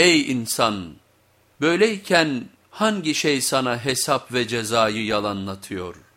Ey insan! Böyleyken hangi şey sana hesap ve cezayı yalanlatıyor?''